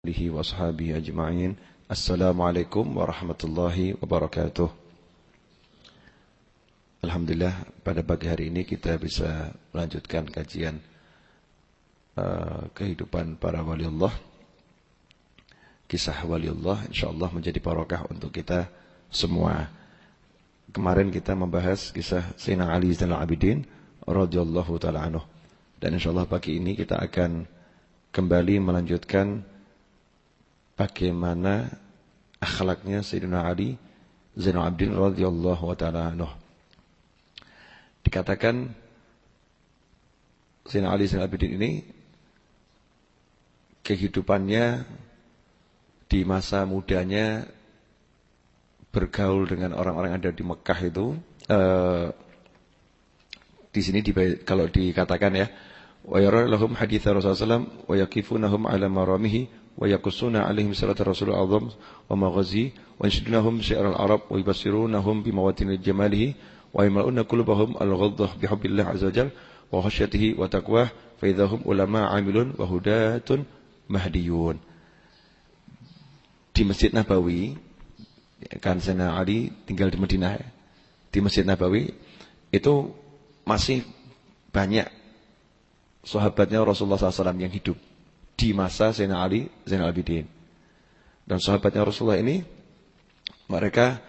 alihi wa sahbihi ajma'in. Assalamualaikum warahmatullahi wabarakatuh. Alhamdulillah pada pagi hari ini kita bisa melanjutkan kajian uh, kehidupan para wali Allah. Kisah wali Allah insyaallah menjadi barokah untuk kita semua. Kemarin kita membahas kisah Sayyidina Ali Zainal Abidin radhiyallahu taala anhu. Dan insyaallah pagi ini kita akan kembali melanjutkan bagaimana akhlaknya Sayyidina Ali Zainal Abidin radhiyallahu taala anhu. Dikatakan Sayyidina Ali Zainal Abidin ini kehidupannya di masa mudanya bergaul dengan orang-orang ada di Mekah itu uh, di sini di, kalau dikatakan ya wa yara lahum hadits Rasulullah wa yaqifunahum ala maramihi wa yaqussuna alaihim salatu rasul azam wa maghazi wa yashudunahum syiar al-arab wa yubasirunahum bi mawatin jamalihi wa yamla'una qulubahum al-ghaddah bi hubbillah azza wajal wa khasyatihi wa taqwah fa idahum ulama amilun wa hudatun mahdiyun. Di Masjid Nabawi kan Sena Ali tinggal di Madinah ya. di Masjid Nabawi itu masih banyak sahabatnya Rasulullah SAW yang hidup di masa Zainal Ali Zainal Abidin. Dan sahabatnya Rasulullah ini mereka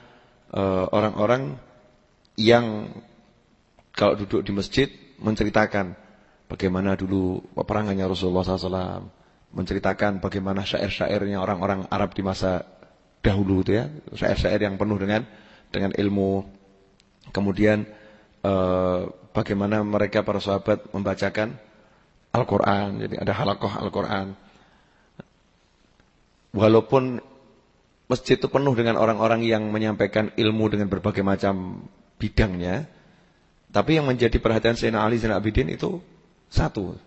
eh, orang-orang yang kalau duduk di masjid menceritakan bagaimana dulu peperangannya Rasulullah SAW, menceritakan bagaimana syair-syairnya orang-orang Arab di masa dahulu itu ya, syair-syair yang penuh dengan dengan ilmu. Kemudian uh, bagaimana mereka para sahabat membacakan Al-Quran. Jadi ada halakoh Al-Quran. Walaupun masjid itu penuh dengan orang-orang yang menyampaikan ilmu dengan berbagai macam bidangnya. Tapi yang menjadi perhatian Sayyidina Ali Zainal Abidin itu satu.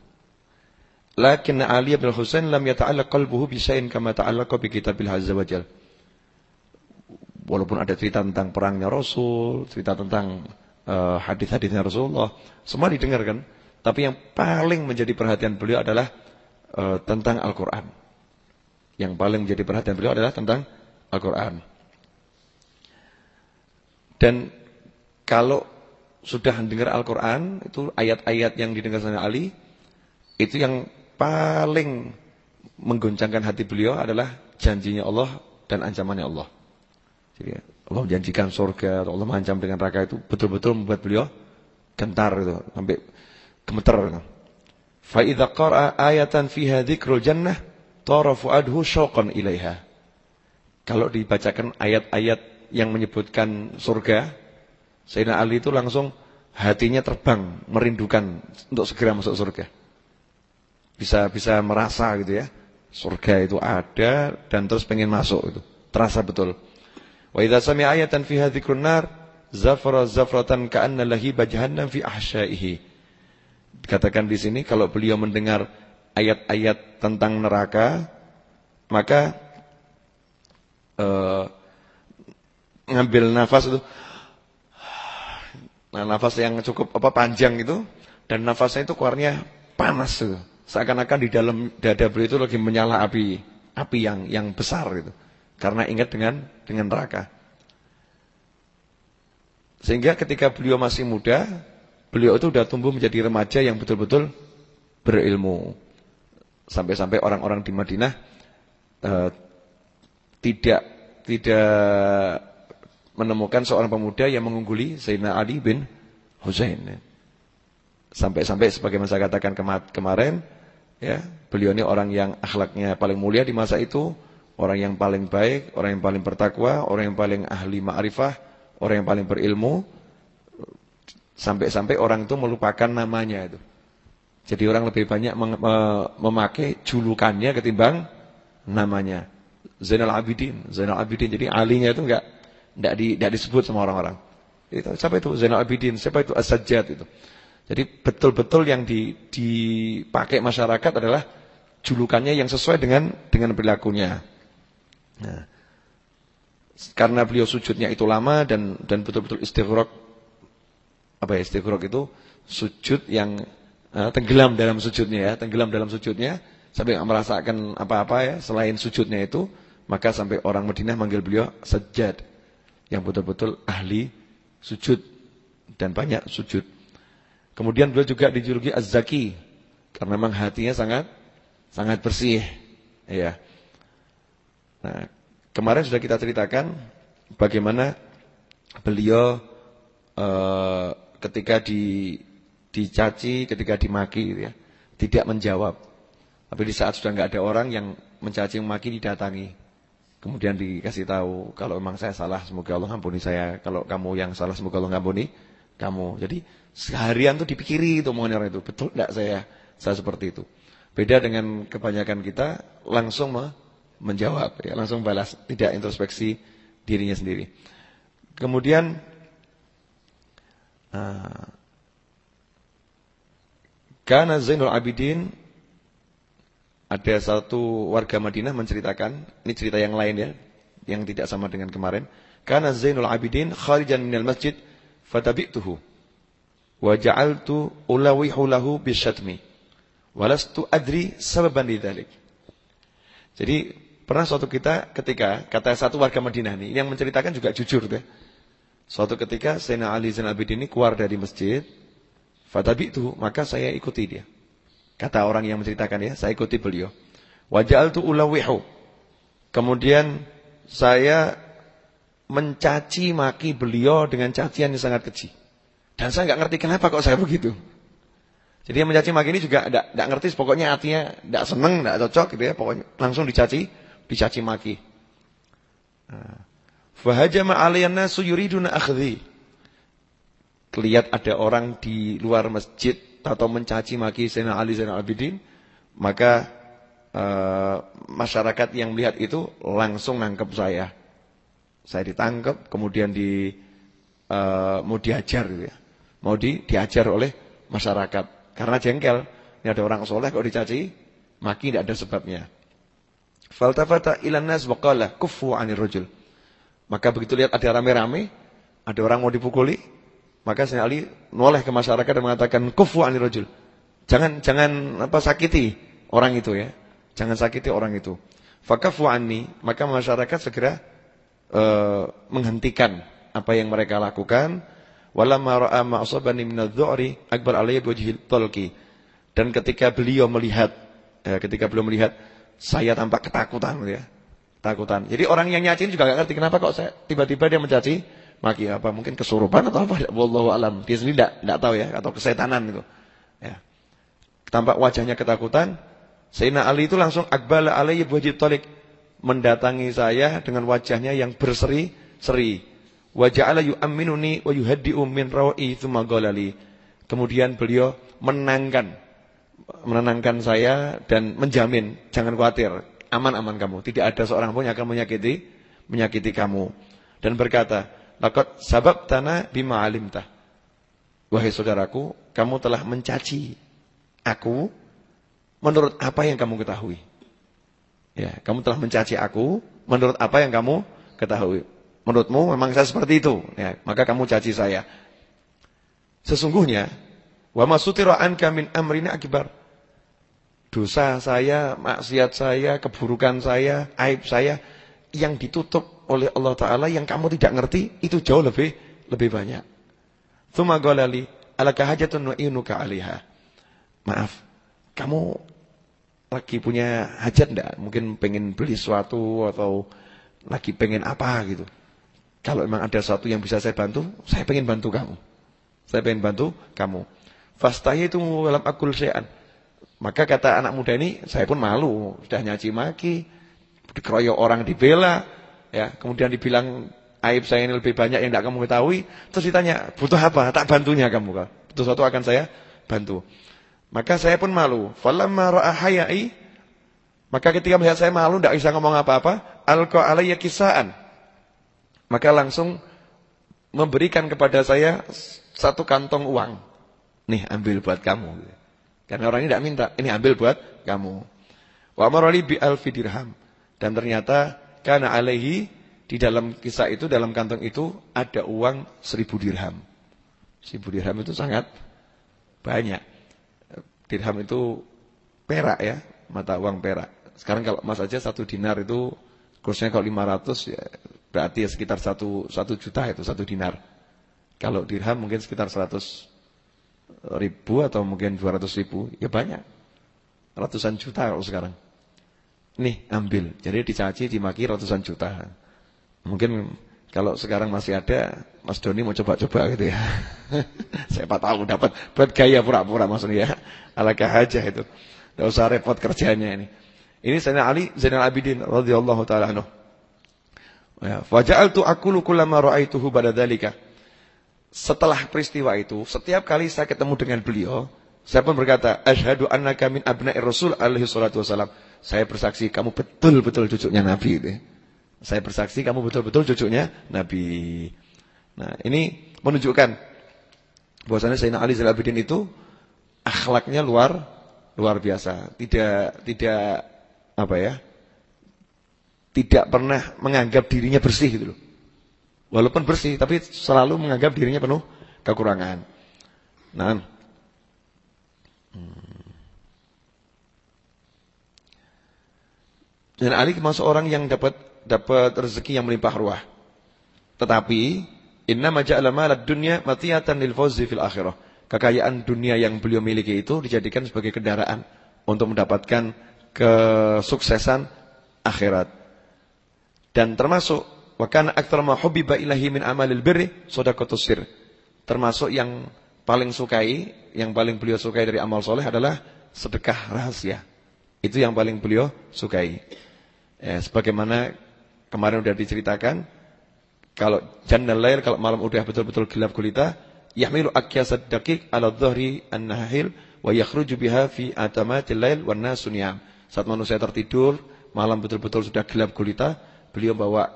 Lakin Ali bin Husain lam yata'allaq qalbuhu bisain kama ta'allaqa bi kitabil azza wajal. Walaupun ada cerita tentang perangnya Rasul, cerita tentang uh, hadis-hadisnya Rasulullah, semua didengarkan. Tapi yang paling menjadi perhatian beliau adalah uh, tentang Al-Quran. Yang paling menjadi perhatian beliau adalah tentang Al-Quran. Dan kalau sudah mendengar Al-Quran, itu ayat-ayat yang didengar sama Ali, itu yang paling menggoncangkan hati beliau adalah janjinya Allah dan ancamannya Allah. Jadi Allah menjanjikan surga, Allah mengancam dengan neraka itu betul-betul membuat beliau gentar itu sampai gemeter. Fa idza qara'a ayatan fiha dzikrul jannah tara fuadhu syauqan ilaiha. Kalau dibacakan ayat-ayat yang menyebutkan surga, Sayyidina Ali itu langsung hatinya terbang, merindukan untuk segera masuk surga. Bisa bisa merasa gitu ya. Surga itu ada dan terus pengen masuk itu. Terasa betul. Wa idza sami'a ayatan fiha dzikrun nar zafara zafratan ka'anna lahiba jahannam fi ahsya'ihi. Dikatakan di sini kalau beliau mendengar ayat-ayat tentang neraka, maka uh, ngambil nafas itu nah nafas yang cukup apa panjang itu dan nafasnya itu keluarnya panas itu. Seakan-akan di dalam dada beliau itu lagi menyala api, api yang yang besar itu. Karena ingat dengan dengan neraka. Sehingga ketika beliau masih muda, Beliau itu sudah tumbuh menjadi remaja yang betul-betul berilmu. Sampai-sampai orang-orang di Madinah uh, tidak tidak menemukan seorang pemuda yang mengungguli Sayyidina Ali bin Husain. Sampai-sampai sebagaimana saya katakan kemarin, ya, beliau ini orang yang akhlaknya paling mulia di masa itu, orang yang paling baik, orang yang paling bertakwa, orang yang paling ahli ma'rifah, orang yang paling berilmu. Sampai-sampai orang itu melupakan namanya itu. Jadi orang lebih banyak memakai julukannya ketimbang namanya. Zainal Abidin, Zainal Abidin. Jadi alinya itu enggak enggak, di, enggak disebut sama orang-orang. Itu siapa itu Zainal Abidin, siapa itu As-Sajjad itu. Jadi betul-betul yang di, dipakai masyarakat adalah julukannya yang sesuai dengan dengan perilakunya. Nah, karena beliau sujudnya itu lama dan dan betul-betul istighraq apa ya istighraq itu sujud yang uh, tenggelam dalam sujudnya ya, tenggelam dalam sujudnya sampai merasakan apa-apa ya selain sujudnya itu, maka sampai orang Madinah manggil beliau sejad yang betul-betul ahli sujud dan banyak sujud. Kemudian beliau juga dijuluki Az-Zaki karena memang hatinya sangat sangat bersih, ya. Nah, kemarin sudah kita ceritakan bagaimana beliau uh, ketika di dicaci, ketika dimaki gitu ya, tidak menjawab. Tapi di saat sudah nggak ada orang yang mencaci memaki didatangi. Kemudian dikasih tahu kalau memang saya salah semoga Allah ampuni saya. Kalau kamu yang salah semoga Allah ampuni kamu. Jadi seharian tuh dipikiri itu omongan orang itu. Betul enggak saya saya seperti itu. Beda dengan kebanyakan kita langsung menjawab ya, langsung balas, tidak introspeksi dirinya sendiri. Kemudian karena Zainul Abidin ada satu warga Madinah menceritakan, ini cerita yang lain ya, yang tidak sama dengan kemarin. Karena Zainul Abidin kharijan minal masjid fatabi'tuhu wa ja'altu ulawihu lahu bisyatmi walastu adri sababan lidzalik. Jadi pernah suatu kita ketika kata satu warga Madinah ini yang menceritakan juga jujur deh. Suatu ketika Sayyidina Ali Zainal Abidin ini keluar dari masjid Fatabi itu, maka saya ikuti dia. Kata orang yang menceritakan ya, saya ikuti beliau. Wajal tu ulawihu. Kemudian saya mencaci maki beliau dengan cacian yang sangat kecil. Dan saya nggak ngerti kenapa kok saya begitu. Jadi yang mencaci maki ini juga tidak ngerti, pokoknya hatinya tidak seneng, tidak cocok gitu ya, pokoknya langsung dicaci, dicaci maki. Fahajama aliyan nasu yuriduna akhdhi lihat ada orang di luar masjid atau mencaci maki Sayyidina Ali Zainal Abidin, maka uh, masyarakat yang melihat itu langsung nangkep saya. Saya ditangkap, kemudian di uh, mau diajar gitu ya. Mau di, diajar oleh masyarakat. Karena jengkel, ini ada orang soleh kok dicaci, maki tidak ada sebabnya. Faltafata ilan nas waqala kufu anir rajul. Maka begitu lihat ada rame-rame, ada orang mau dipukuli, maka Sayyidina Ali noleh ke masyarakat dan mengatakan kufu anir rajul. Jangan jangan apa sakiti orang itu ya. Jangan sakiti orang itu. Fakafu anni, maka masyarakat segera uh, menghentikan apa yang mereka lakukan. Walamma ra'a ma asabani min adh-dhu'ri akbar alayya biwajhi talqi. Dan ketika beliau melihat ya, ketika beliau melihat saya tampak ketakutan ya. Takutan. Jadi orang yang nyacin juga gak ngerti kenapa kok saya tiba-tiba dia mencaci maki apa mungkin kesurupan atau apa? Wallahu alam. Dia sendiri tidak tidak tahu ya atau kesetanan itu ya. Tampak wajahnya ketakutan Sayyidina Ali itu langsung akbala alaihi wajib talik mendatangi saya dengan wajahnya yang berseri-seri waja'ala yu'minuni wa yuhaddi'u min rawi tsumma qalali kemudian beliau menenangkan menenangkan saya dan menjamin jangan khawatir aman-aman kamu tidak ada seorang pun yang akan menyakiti menyakiti kamu dan berkata Laqad sabab tanah bima alimta. Wahai saudaraku, kamu telah mencaci aku menurut apa yang kamu ketahui. Ya, kamu telah mencaci aku menurut apa yang kamu ketahui. Menurutmu memang saya seperti itu, ya, maka kamu caci saya. Sesungguhnya wa masutira anka min amrina akbar. Dosa saya, maksiat saya, keburukan saya, aib saya yang ditutup oleh Allah Ta'ala yang kamu tidak ngerti itu jauh lebih lebih banyak. Thumma golali alaka hajatun wa inuka aliha. Maaf, kamu lagi punya hajat enggak? Mungkin pengen beli sesuatu atau lagi pengen apa gitu. Kalau memang ada sesuatu yang bisa saya bantu, saya pengen bantu kamu. Saya pengen bantu kamu. Fastahi itu dalam akul syai'an. Maka kata anak muda ini, saya pun malu. Sudah nyaci maki, dikeroyok orang dibela, ya. Kemudian dibilang aib saya ini lebih banyak yang tidak kamu ketahui. Terus ditanya butuh apa? Tak bantunya kamu butuh sesuatu akan saya bantu. Maka saya pun malu. Falamma ra'a maka ketika melihat saya malu tidak bisa ngomong apa-apa alqa alayya kisaan. Maka langsung memberikan kepada saya satu kantong uang. Nih ambil buat kamu karena orang ini tidak minta ini ambil buat kamu wa marali bi alfi dirham dan ternyata karena alaihi di dalam kisah itu dalam kantong itu ada uang seribu dirham. Seribu dirham itu sangat banyak. Dirham itu perak ya, mata uang perak. Sekarang kalau emas aja satu dinar itu kursnya kalau 500 ya berarti ya sekitar satu, satu juta itu satu dinar. Kalau dirham mungkin sekitar 100 ribu atau mungkin 200 ribu, ya banyak. Ratusan juta kalau sekarang. Nih ambil, jadi dicaci, dimaki ratusan juta. Mungkin kalau sekarang masih ada, Mas Doni mau coba-coba gitu ya. Siapa tahu dapat buat gaya pura-pura maksudnya ya. Alakah aja itu. Tidak usah repot kerjanya ini. Ini Sayyidina Ali Zainal Abidin radhiyallahu taala anhu. Ya, faja'altu aqulu kullama ra'aituhu ba'da dzalika. Setelah peristiwa itu, setiap kali saya ketemu dengan beliau, saya pun berkata, asyhadu annaka min abna'ir rasul alaihi salatu wasalam. Saya bersaksi kamu betul-betul cucunya Nabi. Ya. Saya bersaksi kamu betul-betul cucunya Nabi. Nah, ini menunjukkan bahwasanya Sayyidina Ali Zainal Abidin itu akhlaknya luar luar biasa. Tidak tidak apa ya? Tidak pernah menganggap dirinya bersih gitu loh. Walaupun bersih tapi selalu menganggap dirinya penuh kekurangan. Nah. Hmm. Dan Ali termasuk orang yang dapat dapat rezeki yang melimpah ruah. Tetapi inna maja'ala malad dunya matiyatan lil fil akhirah. Kekayaan dunia yang beliau miliki itu dijadikan sebagai kendaraan untuk mendapatkan kesuksesan akhirat. Dan termasuk wa kana aktsar ma ilahi min amalil birri shadaqatus sir. Termasuk yang paling sukai, yang paling beliau sukai dari amal soleh adalah sedekah rahasia. Itu yang paling beliau sukai. Ya, sebagaimana Kemarin sudah diceritakan kalau jannal lail kalau malam udah betul-betul gelap gulita, yahmilu akyasad daqiq ala dhahri an-nahil wa yakhruju biha fi atamatil lail wan nasu Saat manusia tertidur, malam betul-betul sudah gelap gulita, beliau bawa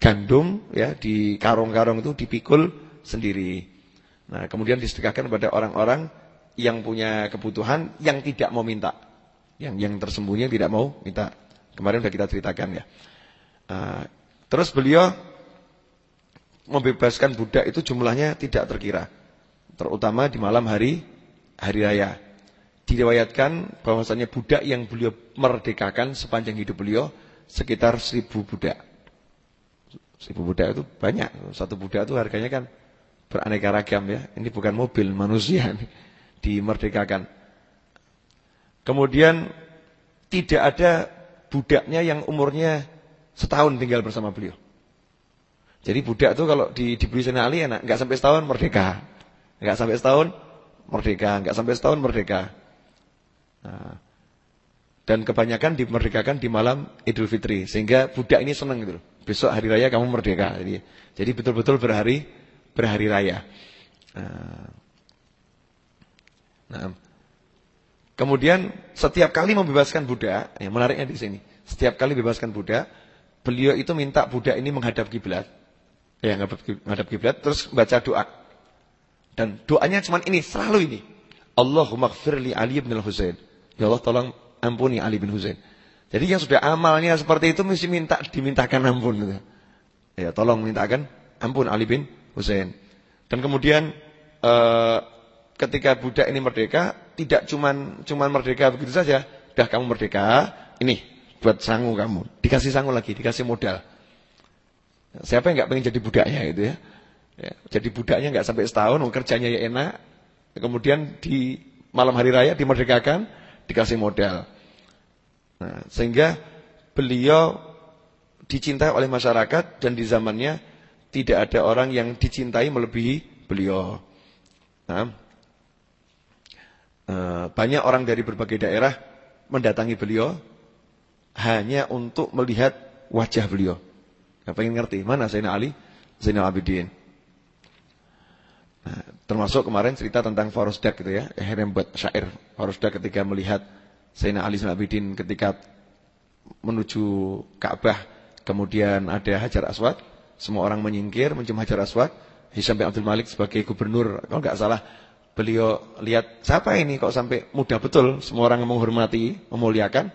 gandum ya di karung-karung itu dipikul sendiri. Nah, kemudian disedekahkan kepada orang-orang yang punya kebutuhan yang tidak mau minta. Yang yang tersembunyi tidak mau minta. Kemarin sudah kita ceritakan ya. Nah, terus beliau membebaskan budak itu jumlahnya tidak terkira. Terutama di malam hari hari raya. Diriwayatkan bahwasanya budak yang beliau merdekakan sepanjang hidup beliau sekitar seribu budak. Seribu budak itu banyak. Satu budak itu harganya kan beraneka ragam ya. Ini bukan mobil manusia nih. Dimerdekakan. Kemudian tidak ada budaknya yang umurnya Setahun tinggal bersama beliau. Jadi budak itu kalau di, dibeli sana Ali enak. Enggak sampai setahun merdeka. Enggak sampai setahun merdeka. Enggak sampai setahun merdeka. Nah, dan kebanyakan dimerdekakan di malam Idul Fitri. Sehingga budak ini senang gitu. Besok hari raya kamu merdeka. Jadi jadi betul-betul berhari berhari raya. Nah, nah. Kemudian setiap kali membebaskan budak, yang menariknya di sini. Setiap kali bebaskan budak, beliau itu minta budak ini menghadap kiblat. Ya, menghadap kiblat terus baca doa. Dan doanya cuma ini, selalu ini. Allahumma gfirli Ali bin Husain. Ya Allah tolong ampuni Ali bin Husain. Jadi yang sudah amalnya seperti itu mesti minta dimintakan ampun. Ya, tolong mintakan ampun Ali bin Husain. Dan kemudian eh, ketika budak ini merdeka, tidak cuman cuman merdeka begitu saja. Dah kamu merdeka, ini buat sangu kamu. Dikasih sangu lagi, dikasih modal. Siapa yang nggak pengen jadi budaknya itu ya? ya jadi budaknya nggak sampai setahun, kerjanya ya enak. Kemudian di malam hari raya dimerdekakan, dikasih modal. Nah, sehingga beliau dicintai oleh masyarakat dan di zamannya tidak ada orang yang dicintai melebihi beliau. Nah, eh, banyak orang dari berbagai daerah mendatangi beliau hanya untuk melihat wajah beliau. Yang pengen ngerti mana Zainal Ali, Zainal Abidin. Nah, termasuk kemarin cerita tentang Farusdak gitu ya, buat syair Farusdak ketika melihat Zainal Ali Abidin ketika menuju Ka'bah, kemudian ada Hajar Aswad, semua orang menyingkir mencium Hajar Aswad, Hisam bin Abdul Malik sebagai gubernur, kalau nggak salah beliau lihat siapa ini kok sampai mudah betul semua orang menghormati, memuliakan,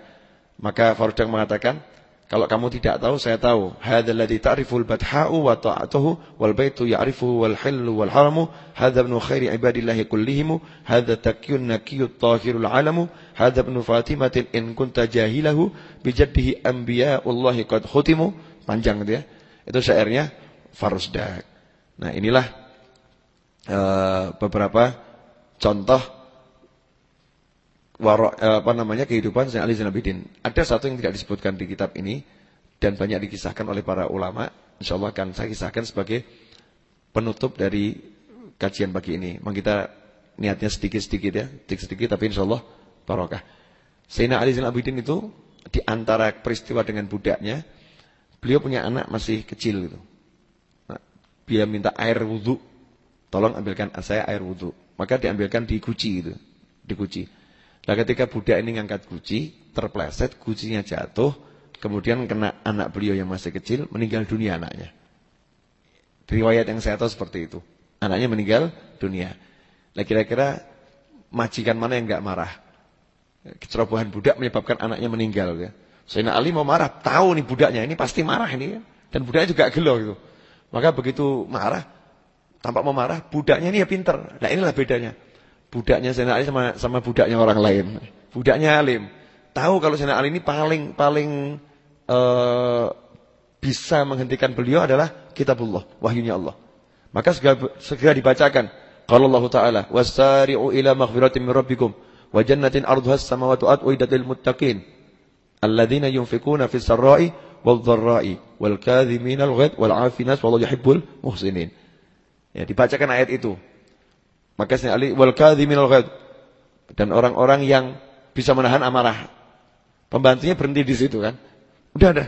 maka Farudang mengatakan, Kalau kamu tidak tahu, saya tahu. Hadzal ladzi ta'riful badha'u wa ta'atuhu wal baitu ya'rifuhu wal hillu wal haramu. Hadza ibnu khairi ibadillahi kullihim. Hadza takyun nakiyut tahirul alamu. Hadza ibnu Fatimatin in kunta jahilahu bijaddihi anbiya'ullahi qad khutimu. Panjang gitu ya. Itu syairnya Farusdak. Nah, inilah uh, beberapa contoh warok, eh, apa namanya kehidupan Sayyidina Ali Zainabidin. Ada satu yang tidak disebutkan di kitab ini dan banyak dikisahkan oleh para ulama. Insya Allah akan saya kisahkan sebagai penutup dari kajian pagi ini. Memang kita niatnya sedikit-sedikit ya, sedikit-sedikit tapi insya Allah barokah. Sayyidina Ali Zainabidin itu di antara peristiwa dengan budaknya, beliau punya anak masih kecil gitu. Nah, dia minta air wudhu, tolong ambilkan saya air wudhu. Maka diambilkan di guci gitu, di guci. Nah ketika budak ini ngangkat guci, terpleset, gucinya jatuh, kemudian kena anak beliau yang masih kecil, meninggal dunia anaknya. Riwayat yang saya tahu seperti itu. Anaknya meninggal dunia. Nah kira-kira majikan mana yang nggak marah? Kecerobohan budak menyebabkan anaknya meninggal. Ya. Sayyidina Ali mau marah, tahu nih budaknya, ini pasti marah ini. Ya. Dan budaknya juga gelo gitu. Maka begitu marah, tampak mau marah, budaknya ini ya pinter. Nah inilah bedanya. Budaknya Sayyidina Ali sama sama budaknya orang lain. Budaknya alim. Tahu kalau Sayyidina Ali ini paling paling uh, bisa menghentikan beliau adalah kitabullah, wahyunya Allah. Maka segera, segera dibacakan. Kalau Allah Ta'ala, "Wasari'u ila maghfiratin min rabbikum wa jannatin ardhuha as-samawati wal ardu muttaqin." Alladzina yunfikuna fis sarra'i wal dharra'i wal kadhimina al-ghadh wal 'afinas wallahu yuhibbul muhsinin. Ya, dibacakan ayat itu. Maka Sayyidina Ali wal kadhiminal ghaid. Dan orang-orang yang bisa menahan amarah. Pembantunya berhenti di situ kan. Udah ada.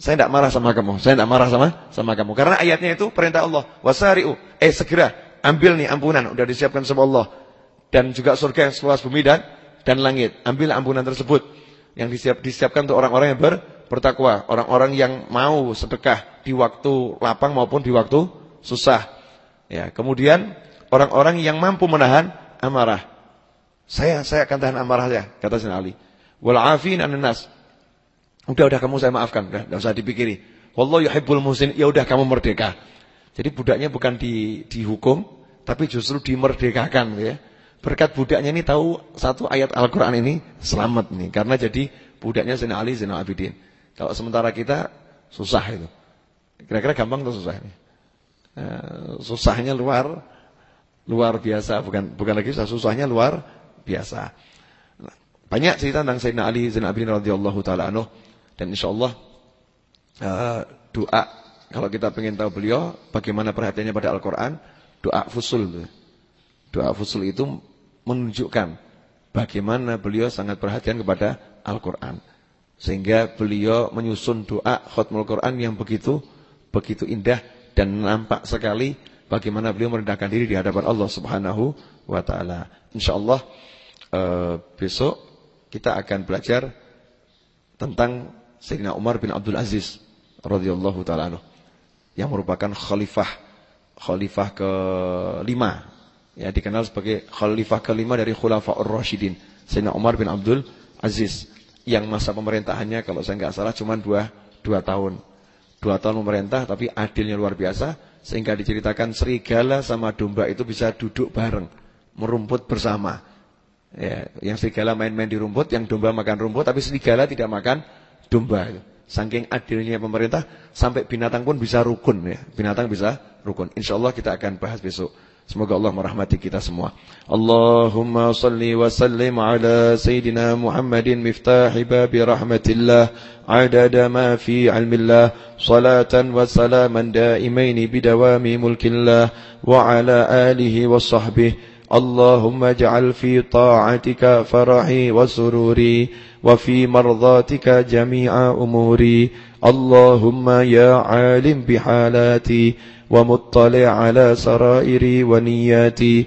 Saya tidak marah sama kamu. Saya tidak marah sama sama kamu. Karena ayatnya itu perintah Allah. Wasari'u. Eh segera. Ambil nih ampunan. Udah disiapkan sama Allah. Dan juga surga yang seluas bumi dan, dan langit. Ambil ampunan tersebut. Yang disiap, disiapkan untuk orang-orang yang ber, bertakwa. Orang-orang yang mau sedekah di waktu lapang maupun di waktu susah. Ya, kemudian orang-orang yang mampu menahan amarah. Saya saya akan tahan amarah ya, kata Sayyidina Ali. Wal afin nas. Udah udah kamu saya maafkan, udah enggak usah dipikiri. Wallahu yuhibbul muhsin, ya udah kamu merdeka. Jadi budaknya bukan di dihukum, tapi justru dimerdekakan ya. Berkat budaknya ini tahu satu ayat Al-Qur'an ini selamat nih karena jadi budaknya Sayyidina Ali Zainal Abidin. Kalau sementara kita susah itu. Kira-kira gampang atau susah? Uh, susahnya luar luar biasa, bukan bukan lagi susah, susahnya luar biasa. Banyak cerita tentang Sayyidina Ali Zain Abidin radhiyallahu taala anhu dan insyaallah uh, doa kalau kita ingin tahu beliau bagaimana perhatiannya pada Al-Qur'an, doa fusul. Doa fusul itu menunjukkan bagaimana beliau sangat perhatian kepada Al-Qur'an. Sehingga beliau menyusun doa khutmul Quran yang begitu begitu indah dan nampak sekali bagaimana beliau merendahkan diri di hadapan Allah Subhanahu wa taala. Insyaallah uh, besok kita akan belajar tentang Sayyidina Umar bin Abdul Aziz radhiyallahu taala yang merupakan khalifah khalifah kelima. Ya dikenal sebagai khalifah kelima dari Khulafaur Rasyidin Sayyidina Umar bin Abdul Aziz yang masa pemerintahannya kalau saya nggak salah cuma dua, dua tahun. Dua tahun memerintah tapi adilnya luar biasa sehingga diceritakan serigala sama domba itu bisa duduk bareng, merumput bersama. Ya, yang serigala main-main di rumput, yang domba makan rumput, tapi serigala tidak makan domba. Saking adilnya pemerintah, sampai binatang pun bisa rukun ya. Binatang bisa rukun. Insya Allah kita akan bahas besok. Semoga Allah merahmati kita semua. Allahumma salli wa sallim ala Sayyidina Muhammadin miftahi babi rahmatillah ma fi ilmillah salatan wa salaman daimain bidawami mulkillah wa ala alihi wa sahbihi اللهم اجعل في طاعتك فرحي وسروري وفي مرضاتك جميع أموري اللهم يا عالم بحالاتي ومطلع على سرائري ونياتي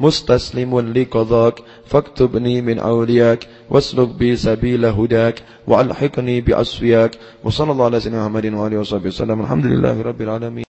مستسلم لقضاك فاكتبني من أولياك واسلك بي سبيل هداك وألحقني بأسفياك. وصلى الله على سيدنا محمد وآله وصحبه وسلم. الحمد لله رب العالمين.